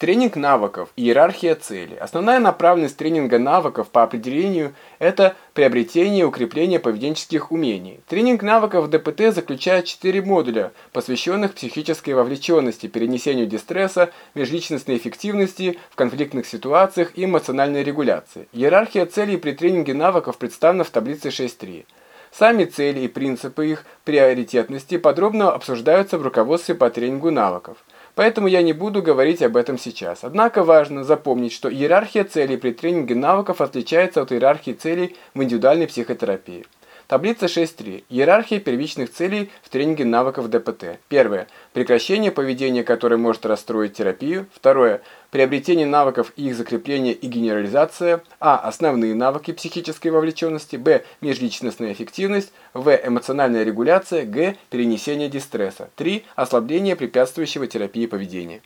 Тренинг навыков, иерархия целей. Основная направленность тренинга навыков по определению – это приобретение и укрепление поведенческих умений. Тренинг навыков ДПТ заключает четыре модуля, посвященных психической вовлеченности, перенесению дистресса, межличностной эффективности в конфликтных ситуациях и эмоциональной регуляции. Иерархия целей при тренинге навыков представлена в таблице 6.3. Сами цели и принципы их приоритетности подробно обсуждаются в руководстве по тренингу навыков. Поэтому я не буду говорить об этом сейчас. Однако важно запомнить, что иерархия целей при тренинге навыков отличается от иерархии целей в индивидуальной психотерапии. Таблица 6.3. Иерархия первичных целей в тренинге навыков ДПТ. Первое. Прекращение поведения, которое может расстроить терапию. Второе. Приобретение навыков и их закрепление и генерализация. А. Основные навыки психической вовлеченности. Б. Межличностная эффективность. В. Эмоциональная регуляция. Г. Перенесение дистресса. 3. Ослабление препятствующего терапии поведения.